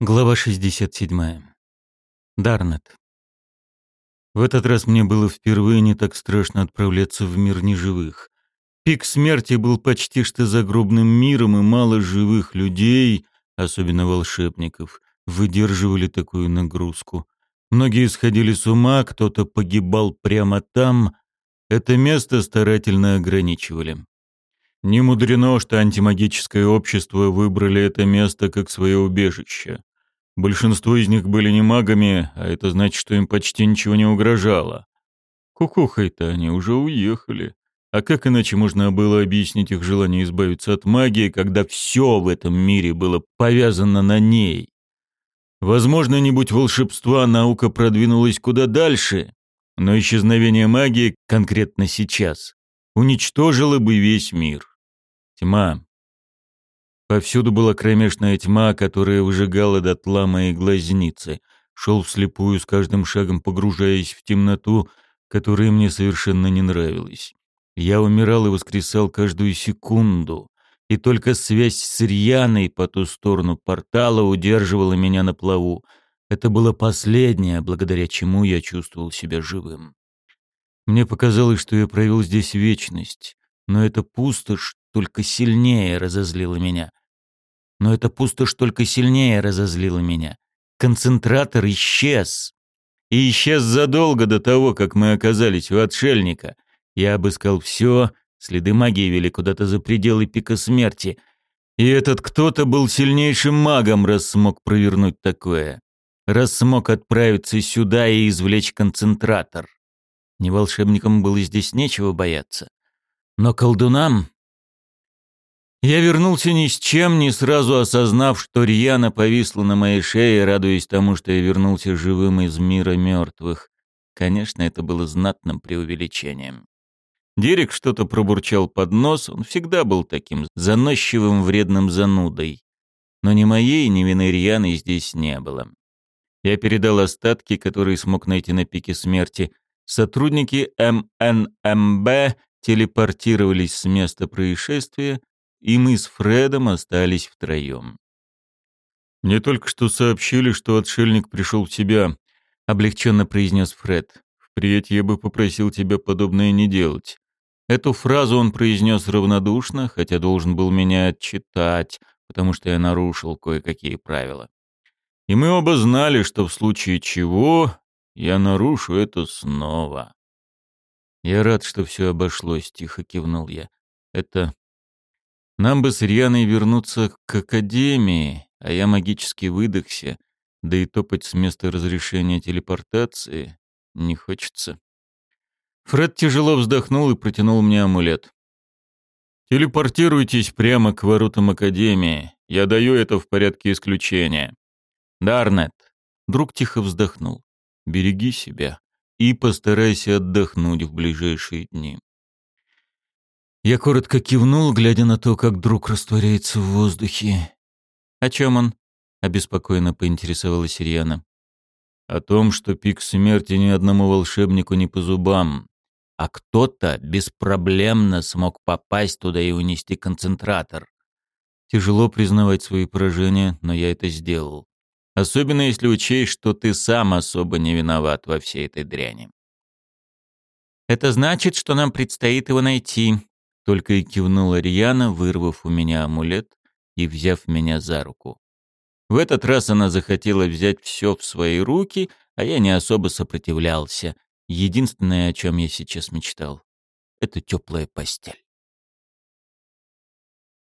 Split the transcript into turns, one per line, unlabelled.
Глава 67. Дарнет. В этот раз мне было впервые не так страшно отправляться в мир неживых. Пик смерти был почти что загробным миром, и мало живых людей, особенно волшебников, выдерживали такую нагрузку. Многие сходили с ума, кто-то погибал прямо там. Это место старательно ограничивали. Не мудрено, что антимагическое общество выбрали это место как свое убежище. Большинство из них были не магами, а это значит, что им почти ничего не угрожало. Кукухой-то они уже уехали. А как иначе можно было объяснить их желание избавиться от магии, когда все в этом мире было повязано на ней? Возможно, не будь волшебства, наука продвинулась куда дальше, но исчезновение магии конкретно сейчас уничтожило бы весь мир. Тьма, Повсюду была кромешная тьма, которая выжигала дотла мои глазницы. Шел вслепую, с каждым шагом погружаясь в темноту, которая мне совершенно не нравилась. Я умирал и воскресал каждую секунду, и только связь с Рьяной по ту сторону портала удерживала меня на плаву. Это было последнее, благодаря чему я чувствовал себя живым. Мне показалось, что я провел здесь вечность, но эта пустошь только сильнее разозлила меня. Но эта пустошь только сильнее разозлила меня. Концентратор исчез. И исчез задолго до того, как мы оказались у отшельника. Я обыскал все, следы магии вели куда-то за пределы пика смерти. И этот кто-то был сильнейшим магом, раз смог провернуть такое. Раз смог отправиться сюда и извлечь концентратор. Не волшебникам было здесь нечего бояться. Но колдунам я вернулся ни с чем, не сразу осознав, что Рьяна повисла на моей шее, радуясь тому, что я вернулся живым из мира мертвых. Конечно, это было знатным преувеличением. Дерек что-то пробурчал под нос, он всегда был таким заносчивым вредным занудой. Но ни моей, ни вины Рьяны здесь не было. Я передал остатки, которые смог найти на пике смерти. Сотрудники МНМБ телепортировались с места происшествия, и мы с Фредом остались втроем. «Мне только что сообщили, что отшельник пришел в себя», — облегченно произнес Фред. «Впредь я бы попросил тебя подобное не делать». Эту фразу он произнес равнодушно, хотя должен был меня отчитать, потому что я нарушил кое-какие правила. И мы оба знали, что в случае чего я нарушу это снова. «Я рад, что все обошлось», — тихо кивнул я. «Это нам бы с Рьяной вернуться к Академии, а я магически выдохся, да и топать с места разрешения телепортации не хочется. Фред тяжело вздохнул и протянул мне амулет. «Телепортируйтесь прямо к воротам Академии. Я даю это в порядке исключения». «Дарнет», — друг тихо вздохнул, — «береги себя и постарайся отдохнуть в ближайшие дни». Я коротко кивнул, глядя на то, как друг растворяется в воздухе. «О чем он?» — обеспокоенно поинтересовалась Ирьяна. «О том, что пик смерти ни одному волшебнику не по зубам, а кто-то беспроблемно смог попасть туда и унести концентратор. Тяжело признавать свои поражения, но я это сделал. Особенно если учесть, что ты сам особо не виноват во всей этой дряни. Это значит, что нам предстоит его найти, только и кивнула Рьяна, вырвав у меня амулет и взяв меня за руку. В этот раз она захотела взять все в свои руки, а я не особо сопротивлялся. Единственное, о чем я сейчас мечтал, — это теплая постель.